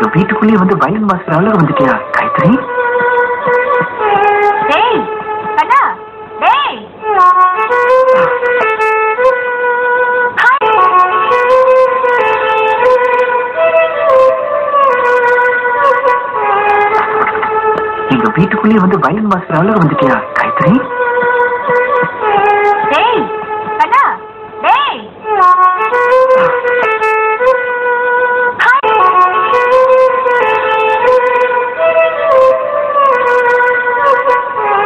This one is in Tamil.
எங்க வீட்டுக்குள்ளேயே வந்து வயல் மாஸ்டர் அளவு வந்துட்டியா? காயத்ரி? எங்க வீட்டுக்குள்ளேயே வந்து வயல் மாஸ்டர் அளவு வந்துட்டியா? காயத்ரி?